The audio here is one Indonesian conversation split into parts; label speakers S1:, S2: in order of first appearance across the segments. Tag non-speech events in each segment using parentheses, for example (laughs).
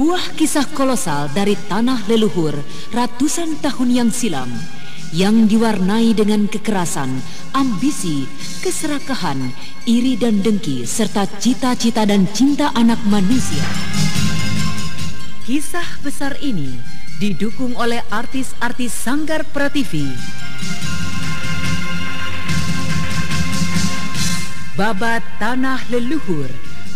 S1: Sebuah kisah kolosal dari tanah leluhur ratusan tahun yang silam yang diwarnai dengan kekerasan, ambisi, keserakahan, iri dan dengki serta cita-cita dan cinta anak manusia. Kisah besar ini didukung oleh artis-artis Sanggar Prativi. Babat Tanah Leluhur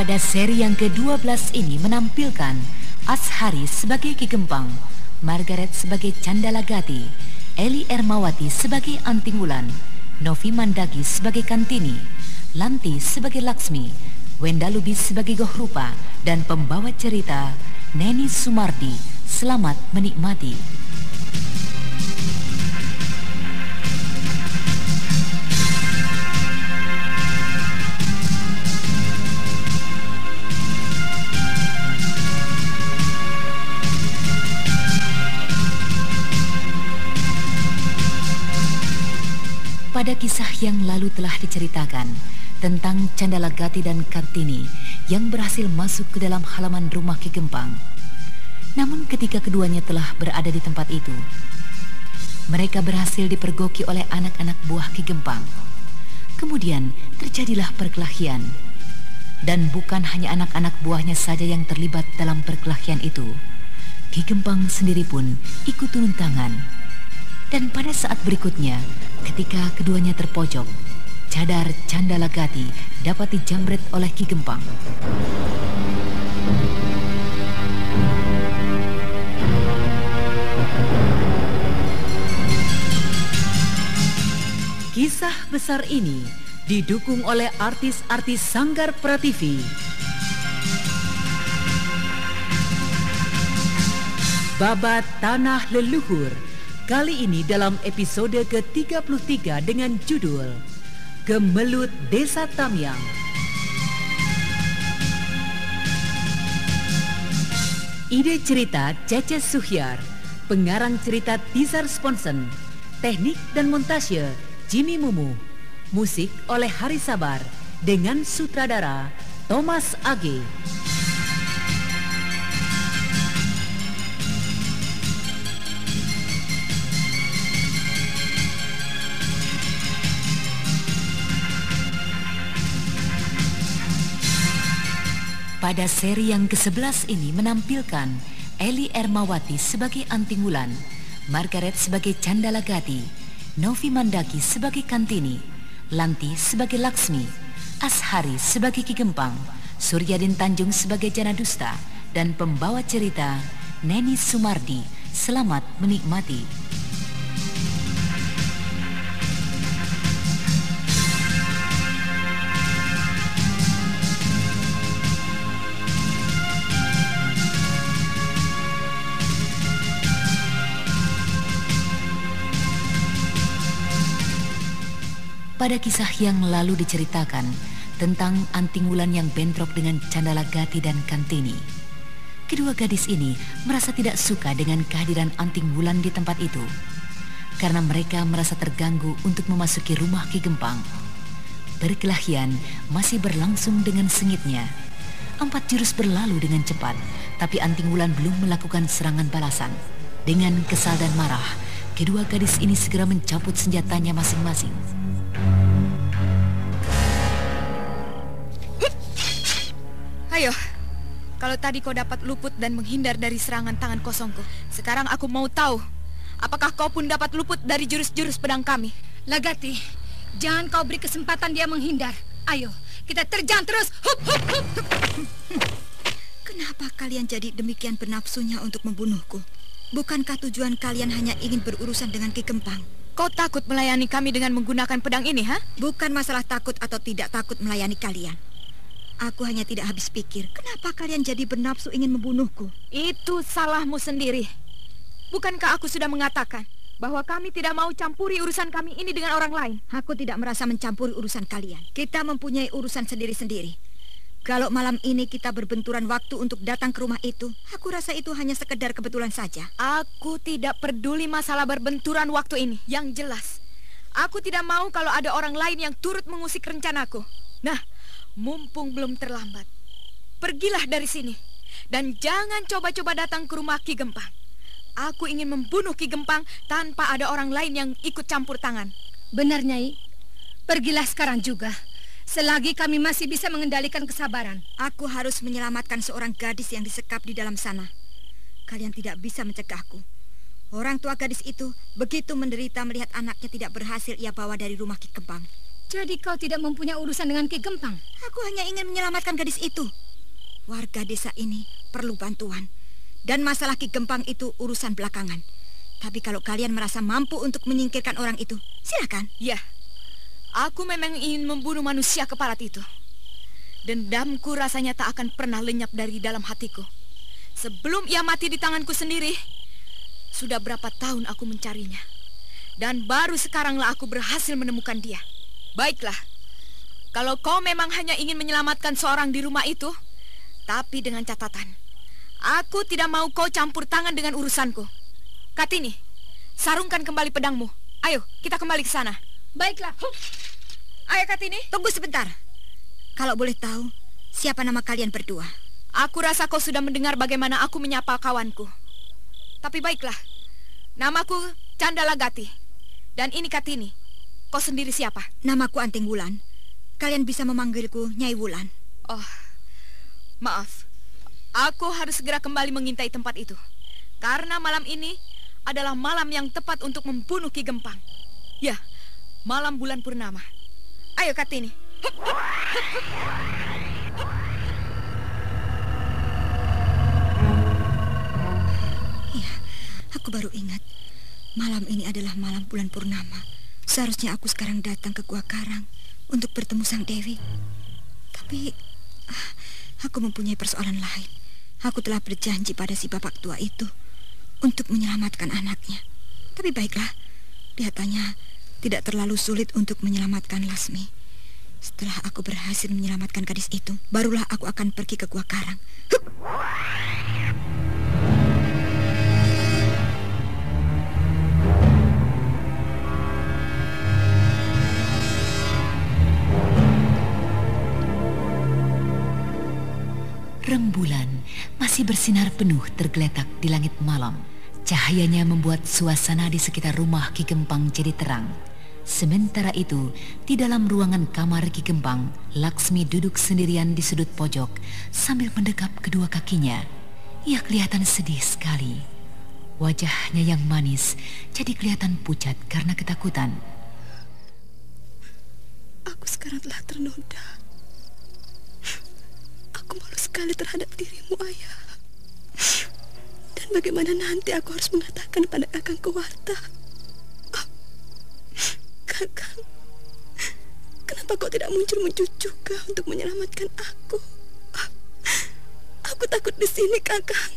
S1: Pada seri yang ke-12 ini menampilkan Ashari sebagai Ki Gempang, Margaret sebagai Candalagati, Eli Ermawati sebagai Antingulan, Novi Mandagi sebagai Kantini, Lanti sebagai Laksmi, Wenda Lubis sebagai Gohrupa, dan pembawa cerita Neni Sumardi. Selamat menikmati. Diceritakan tentang Candalagati dan Kartini yang berhasil masuk ke dalam halaman rumah Ki Gempang. Namun ketika keduanya telah berada di tempat itu, mereka berhasil dipergoki oleh anak-anak buah Ki Gempang. Kemudian terjadilah perkelahian. Dan bukan hanya anak-anak buahnya saja yang terlibat dalam perkelahian itu. Ki Gempang sendiri pun ikut turun tangan. Dan pada saat berikutnya, Ketika keduanya terpojok, cadar Candalagati dapat dijamret oleh Ki Gempang. Kisah besar ini didukung oleh artis-artis Sanggar Prativi. Babat Tanah Leluhur Kali ini dalam episode ke-33 dengan judul Gemelut Desa Tamyang. Ide cerita Cece Suhyar, pengarang cerita Tizar Sponsen, teknik dan montase Jimmy Mumu, musik oleh Hari Sabar dengan sutradara Thomas Age. Pada seri yang ke-11 ini menampilkan Eli Ermawati sebagai Antingulan, Margaret sebagai Candalagati, Novi Mandaki sebagai Kantini, Lanti sebagai Laksmi, Ashari sebagai Ki Gempang, Suryadin Tanjung sebagai Jana Dusta, dan pembawa cerita Neni Sumardi. Selamat menikmati. Pada kisah yang lalu diceritakan tentang Anting Wulan yang bentrok dengan Candala Gati dan Kantini. Kedua gadis ini merasa tidak suka dengan kehadiran Anting Wulan di tempat itu. Karena mereka merasa terganggu untuk memasuki rumah Ki Gempang. Perkelahian masih berlangsung dengan sengitnya. Empat jurus berlalu dengan cepat, tapi Anting Wulan belum melakukan serangan balasan. Dengan kesal dan marah, kedua gadis ini segera mencabut senjatanya masing-masing.
S2: Ayo, kalau tadi kau dapat luput dan menghindar dari serangan tangan kosongku, sekarang aku mau tahu, apakah kau pun dapat luput dari jurus-jurus pedang kami?
S3: Lagati, jangan kau beri kesempatan dia menghindar. Ayo, kita terjang terus. Hup, hup, hup.
S4: Kenapa kalian jadi demikian bernafsunya untuk membunuhku? Bukankah tujuan kalian hanya ingin berurusan dengan Ki Kempang?
S2: Kau takut melayani kami dengan menggunakan pedang ini, ha?
S4: Bukan masalah takut atau tidak takut melayani kalian. Aku hanya tidak habis pikir, kenapa kalian jadi bernafsu ingin membunuhku?
S2: Itu salahmu sendiri. Bukankah aku sudah mengatakan bahwa kami tidak mau campuri urusan kami ini dengan orang lain?
S4: Aku tidak merasa mencampuri urusan kalian. Kita mempunyai urusan sendiri-sendiri. Kalau malam ini kita berbenturan waktu untuk datang ke rumah itu, aku rasa itu hanya sekedar kebetulan saja.
S2: Aku tidak peduli masalah berbenturan waktu ini. Yang jelas, aku tidak mau kalau ada orang lain yang turut mengusik rencanaku. Nah, mumpung belum terlambat, pergilah dari sini. Dan jangan coba-coba datang ke rumah Ki Gempang. Aku ingin membunuh Ki Gempang tanpa ada orang lain yang ikut campur tangan.
S3: Benar, Nyai. Pergilah sekarang juga. Selagi kami masih bisa mengendalikan kesabaran.
S4: Aku harus menyelamatkan seorang gadis yang disekap di dalam sana. Kalian tidak bisa mencegahku. Orang tua gadis itu begitu menderita melihat anaknya tidak berhasil ia bawa dari rumah Ki Gempang.
S3: Jadi kau tidak mempunyai urusan dengan Ki Gempang?
S4: Aku hanya ingin menyelamatkan gadis itu. Warga desa ini perlu bantuan. Dan masalah Ki Gempang itu urusan belakangan. Tapi kalau kalian merasa mampu untuk menyingkirkan orang itu, silakan.
S2: Ya, Aku memang ingin membunuh manusia keparat itu. Dendamku rasanya tak akan pernah lenyap dari dalam hatiku. Sebelum ia mati di tanganku sendiri, sudah berapa tahun aku mencarinya. Dan baru sekaranglah aku berhasil menemukan dia. Baiklah, kalau kau memang hanya ingin menyelamatkan seorang di rumah itu, tapi dengan catatan, aku tidak mau kau campur tangan dengan urusanku. Katini, sarungkan kembali pedangmu. Ayo, kita kembali ke sana.
S3: Baiklah.
S2: Ayo Kartini.
S4: Tunggu sebentar. Kalau boleh tahu, siapa nama kalian berdua?
S2: Aku rasa kau sudah mendengar bagaimana aku menyapa kawanku. Tapi baiklah. Namaku Candala Gati. Dan ini Kartini. Kau sendiri siapa?
S4: Namaku Anting Wulan. Kalian bisa memanggilku Nyai Wulan.
S2: Oh, maaf. Aku harus segera kembali mengintai tempat itu. Karena malam ini adalah malam yang tepat untuk membunuh Ki Gempang. Ya, malam bulan purnama. Ayo Kartini.
S4: Ya, aku baru ingat. Malam ini adalah malam bulan purnama. Seharusnya aku sekarang datang ke Gua Karang untuk bertemu Sang Dewi. Tapi ah, aku mempunyai persoalan lain. Aku telah berjanji pada si bapak tua itu untuk menyelamatkan anaknya. Tapi baiklah, lihatannya tidak terlalu sulit untuk menyelamatkan Lasmi. Setelah aku berhasil menyelamatkan gadis itu, barulah aku akan pergi ke Gua Karang. Hup!
S1: Bersinar penuh tergeletak di langit malam. Cahayanya membuat suasana di sekitar rumah Ki Gempang jadi terang. Sementara itu, di dalam ruangan kamar Ki Gembang, Laksmi duduk sendirian di sudut pojok sambil mendekap kedua kakinya. Ia kelihatan sedih sekali. Wajahnya yang manis jadi kelihatan pucat karena ketakutan.
S5: Aku sekarang telah ternoda. Aku malu sekali terhadap dirimu, ayah. Bagaimana nanti aku harus mengatakan pada Kakang Kewarta? Kakang, kenapa kau tidak muncul-muncul juga untuk menyelamatkan aku? Aku takut di sini, Kakang.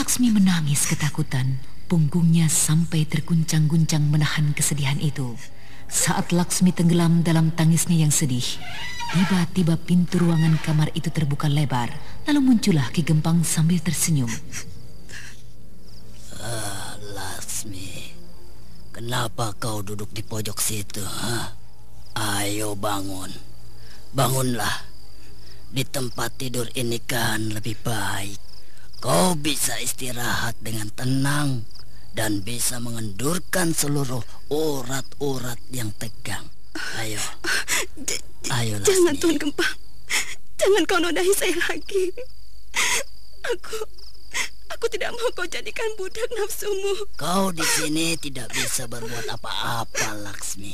S1: Laksmi menangis ketakutan. Punggungnya sampai terguncang-guncang menahan kesedihan itu. Saat Laksmi tenggelam dalam tangisnya yang sedih, tiba-tiba pintu ruangan kamar itu terbuka lebar. Lalu muncullah Ki Gempang sambil tersenyum.
S6: Kenapa kau duduk di pojok situ? Ha? Ayo bangun. Bangunlah. Di tempat tidur ini kan lebih baik. Kau bisa istirahat dengan tenang dan bisa mengendurkan seluruh urat-urat yang tegang. Ayo. Ayo,
S5: Jangan Tuan Kempang. Jangan kau nodai saya lagi. Aku Aku tidak mau kau jadikan budak nafsumu.
S6: Kau di sini tidak bisa berbuat apa-apa, Laksmi.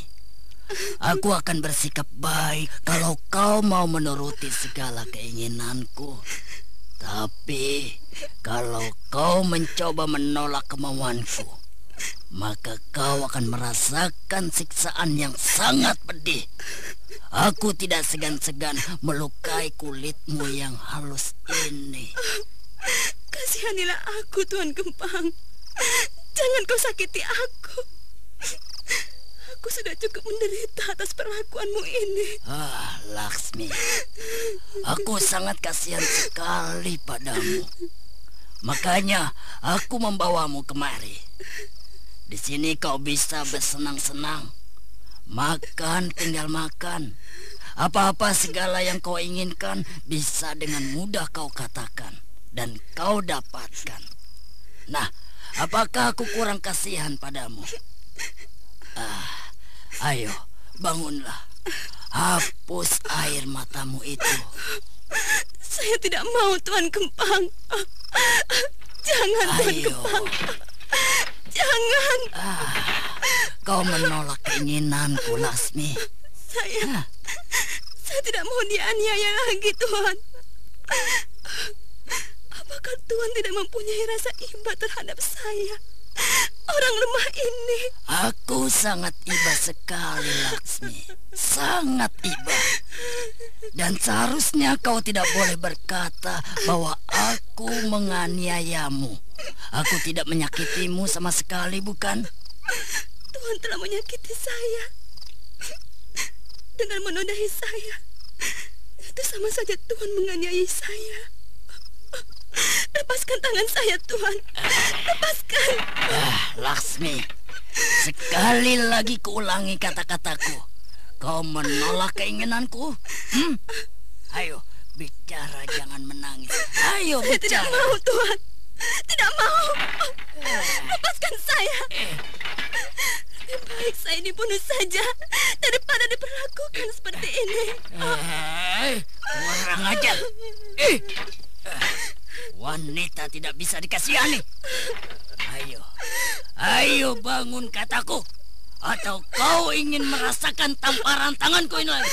S6: Aku akan bersikap baik kalau kau mau menuruti segala keinginanku. Tapi kalau kau mencoba menolak kemauanku, maka kau akan merasakan siksaan yang sangat pedih. Aku tidak segan-segan melukai kulitmu yang halus ini.
S5: Kasihanilah aku, Tuan Gempang. Jangan kau sakiti aku. Aku sudah cukup menderita atas perlakuanmu ini.
S6: Ah, Laksmi. Aku sangat kasihan sekali padamu. Makanya aku membawamu kemari. Di sini kau bisa bersenang-senang. Makan tinggal makan. Apa-apa segala yang kau inginkan bisa dengan mudah kau katakan dan kau dapatkan. Nah, apakah aku kurang kasihan padamu? Ah, Ayo, bangunlah. Hapus air matamu itu.
S5: Saya tidak mau, Tuan Kempang. Jangan, Tuan
S6: Ayo.
S5: Kempang. Jangan.
S6: Ah, kau menolak keinginanku, Lasmi.
S5: Saya,
S6: Ah,
S5: saya tidak mau dianiaya lagi, Tuan. Apakah Tuan tidak mempunyai rasa iba terhadap saya? Orang lemah ini.
S6: aku sangat iba sekali, Laksmi. Sangat iba. Dan seharusnya kau tidak boleh berkata bahwa aku menganiayamu. Aku tidak menyakitimu sama sekali, bukan?
S5: Tuhan telah menyakiti saya. Dengan menodai saya. Itu sama saja Tuhan menganiayai saya. Lepaskan tangan saya, Tuhan. Lepaskan.
S6: Ah, Laksmi, sekali lagi kuulangi kata-kataku. Kau menolak keinginanku? Hmm? Ayo, bicara jangan menangis. Ayo
S5: Saya tidak
S6: bicara.
S5: mau, Tuhan. Tidak mau. Lepaskan saya. Lebih baik saya dibunuh saja daripada diperlakukan seperti ini.
S6: Eh, kurang ajar. Ih, eh, wanita tidak bisa dikasihani. Ayo, ayo bangun kataku. Atau kau ingin merasakan tamparan tanganku ini lagi?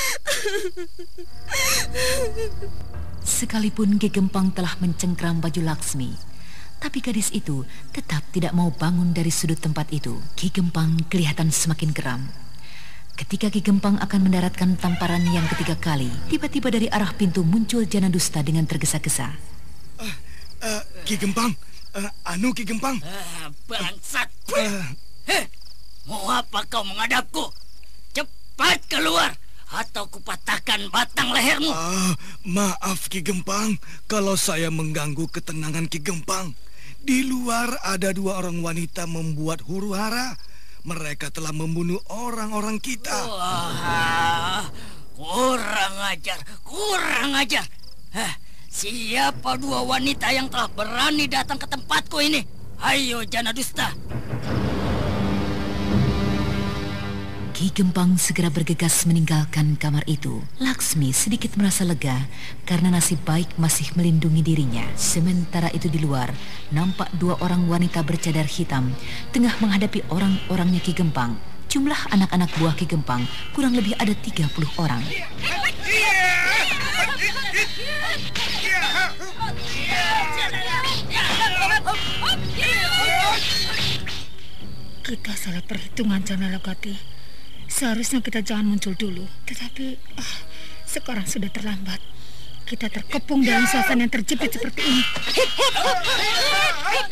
S1: Sekalipun Ki Gempang telah mencengkram baju Laksmi, tapi gadis itu tetap tidak mau bangun dari sudut tempat itu. Ki Gempang kelihatan semakin geram. Ketika Ki Gempang akan mendaratkan tamparan yang ketiga kali, tiba-tiba dari arah pintu muncul Jana Dusta dengan tergesa-gesa.
S7: Ki Gempang, Eh, anu Ki Gempang.
S6: Ah, bangsat.
S7: Eh,
S6: Heh, mau apa kau menghadapku? Cepat keluar atau kupatahkan batang lehermu.
S7: ah, maaf Ki Gempang kalau saya mengganggu ketenangan Ki Gempang. Di luar ada dua orang wanita membuat huru hara. Mereka telah membunuh orang-orang kita.
S6: Wah, kurang ajar, kurang ajar. Hah, siapa dua wanita yang telah berani datang ke tempatku ini? Ayo, Jana Dusta.
S1: Ki Gempang segera bergegas meninggalkan kamar itu. Laksmi sedikit merasa lega karena nasib baik masih melindungi dirinya. Sementara itu di luar, nampak dua orang wanita bercadar hitam tengah menghadapi orang-orangnya Ki Gempang. Jumlah anak-anak buah Ki Gempang kurang lebih ada 30 orang.
S3: Kita salah perhitungan, Jana Lagati. Seharusnya kita jangan muncul dulu. Tetapi, ah, sekarang sudah terlambat. Kita terkepung dalam suasana yang terjepit seperti ini.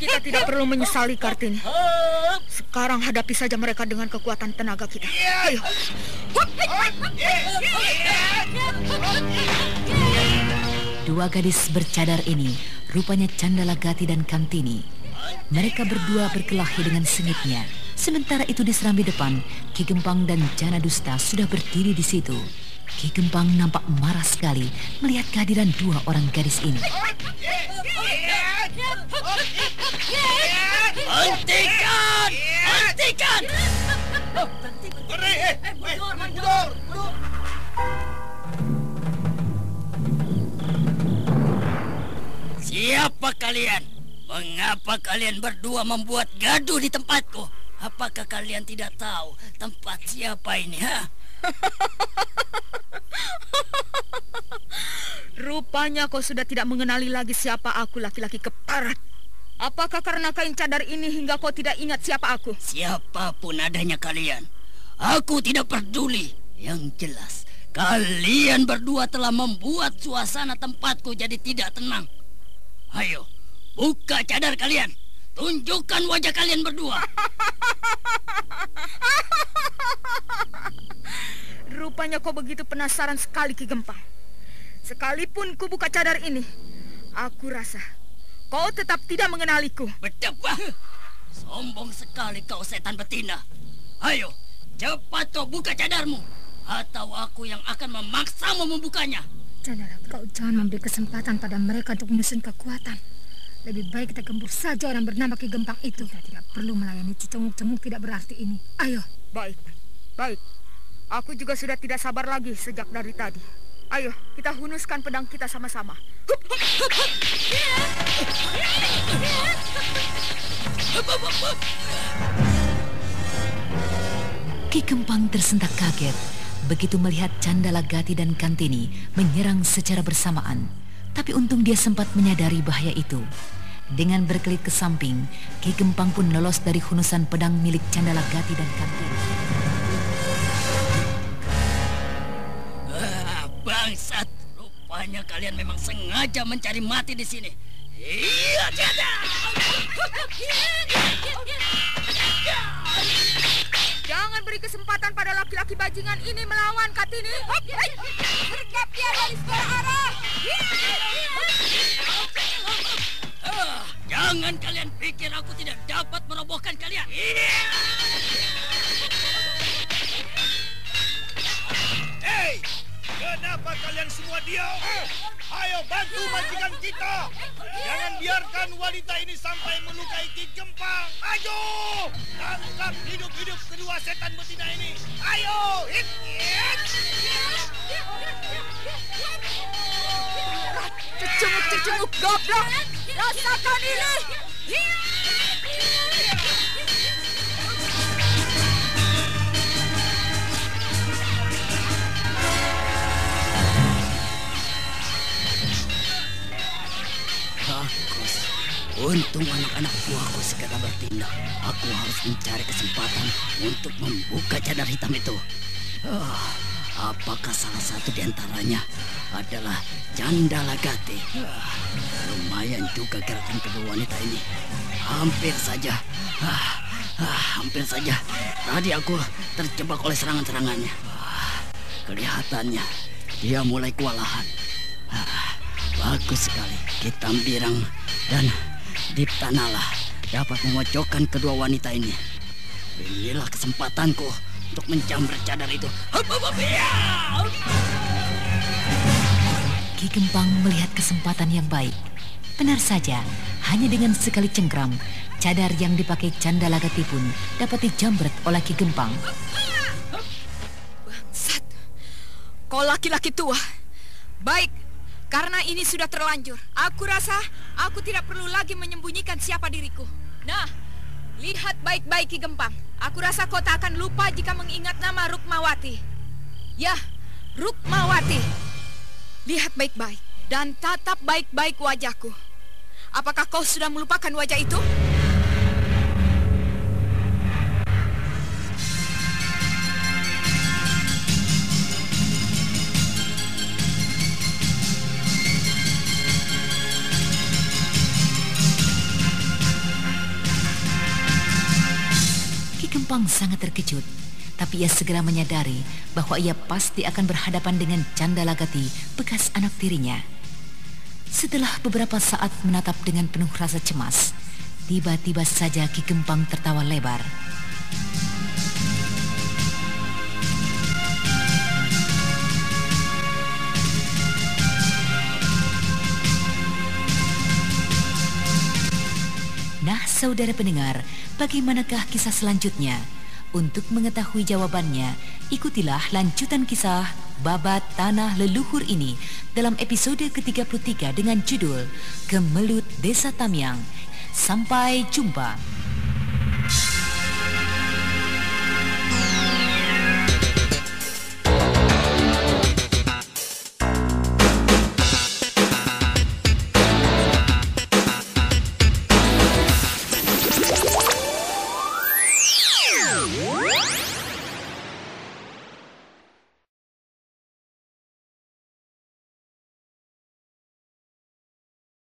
S2: Kita tidak perlu menyesali Kartini. Sekarang hadapi saja mereka dengan kekuatan tenaga kita. Ayo.
S1: Dua gadis bercadar ini rupanya Candala Gati dan Kantini. Mereka berdua berkelahi dengan sengitnya. Sementara itu di serambi depan, Ki Gempang dan Jana Dusta sudah berdiri di situ. Ki Gempang nampak marah sekali melihat kehadiran dua orang gadis ini.
S6: Hentikan! Hentikan! Siapa kalian? Mengapa kalian berdua membuat gaduh di tempatku? Apakah kalian tidak tahu tempat siapa ini, ha? (laughs)
S2: Rupanya kau sudah tidak mengenali lagi siapa aku laki-laki keparat. Apakah karena kain cadar ini hingga kau tidak ingat siapa aku?
S6: Siapa pun adanya kalian, aku tidak peduli. Yang jelas, kalian berdua telah membuat suasana tempatku jadi tidak tenang. Ayo, buka cadar kalian. Tunjukkan wajah kalian berdua. (laughs)
S2: Rupanya kau begitu penasaran sekali Ki Gempang. Sekalipun ku buka cadar ini, aku rasa kau tetap tidak mengenaliku.
S6: Betapa sombong sekali kau setan betina. Ayo, cepat kau buka cadarmu, atau aku yang akan memaksamu membukanya.
S3: Candala, kau jangan memberi kesempatan pada mereka untuk menyusun kekuatan. Lebih baik kita gempur saja orang bernama Ki Gempang itu. Kita tidak perlu melayani cenguk-cenguk tidak berarti ini. Ayo.
S2: Baik, baik. Aku juga sudah tidak sabar lagi sejak dari tadi. Ayo, kita hunuskan pedang kita sama-sama.
S1: Ki Kempang tersentak kaget begitu melihat Candala Gati dan Kantini menyerang secara bersamaan. Tapi untung dia sempat menyadari bahaya itu. Dengan berkelit ke samping, Ki Gempang pun lolos dari hunusan pedang milik Candala Gati dan Kantini.
S6: Ah, bangsat, rupanya kalian memang sengaja mencari mati di sini. Iya, tidak.
S2: Jangan beri kesempatan pada laki-laki bajingan ini melawan Katini. Sergap dia dari segala arah.
S6: Ah, jangan kalian pikir aku tidak dapat merobohkan kalian.
S7: Hei, kenapa kalian semua diam? Ayo bantu majikan kita. Jangan biarkan wanita ini sampai melukai Ki Gempang. Ayo, tangkap hidup-hidup kedua setan betina ini. Ayo, hit, hit.
S2: Cecunguk-cecunguk goblok. Rasakan ini.
S6: Bagus. Untung anak-anak buahku segera bertindak. Aku harus mencari kesempatan untuk membuka cadar hitam itu. Ah, apakah salah satu di antaranya adalah Candala Gati? Ah, lumayan juga gerakan kedua wanita ini. Hampir saja. Ah, ah, hampir saja. Tadi aku terjebak oleh serangan-serangannya. Ah, kelihatannya dia mulai kewalahan. Ah, bagus sekali. Hitam birang dan Diptanala dapat memojokkan kedua wanita ini. Inilah kesempatanku untuk mencambar cadar itu. Hup, hup, hup, ya!
S1: Ki Gempang melihat kesempatan yang baik. Benar saja, hanya dengan sekali cengkram, cadar yang dipakai Candala Gati pun dapat dijambret oleh Ki Gempang.
S2: Bangsat. Kau laki-laki tua. Baik, karena ini sudah terlanjur. Aku rasa aku tidak perlu lagi menyembunyikan siapa diriku. Nah, lihat baik-baik Ki Gempang. Aku rasa kau tak akan lupa jika mengingat nama Rukmawati. Ya, Rukmawati. Lihat baik-baik dan tatap baik-baik wajahku. Apakah kau sudah melupakan wajah itu?
S1: Ki Gempang sangat terkejut, tapi ia segera menyadari bahwa ia pasti akan berhadapan dengan Candala Gati, bekas anak tirinya. Setelah beberapa saat menatap dengan penuh rasa cemas, tiba-tiba saja Ki Gempang tertawa lebar. Nah, saudara pendengar, bagaimanakah kisah selanjutnya? Untuk mengetahui jawabannya, ikutilah lanjutan kisah Babat Tanah Leluhur ini dalam episode ke-33 dengan judul Kemelut Desa Tamyang. Sampai jumpa.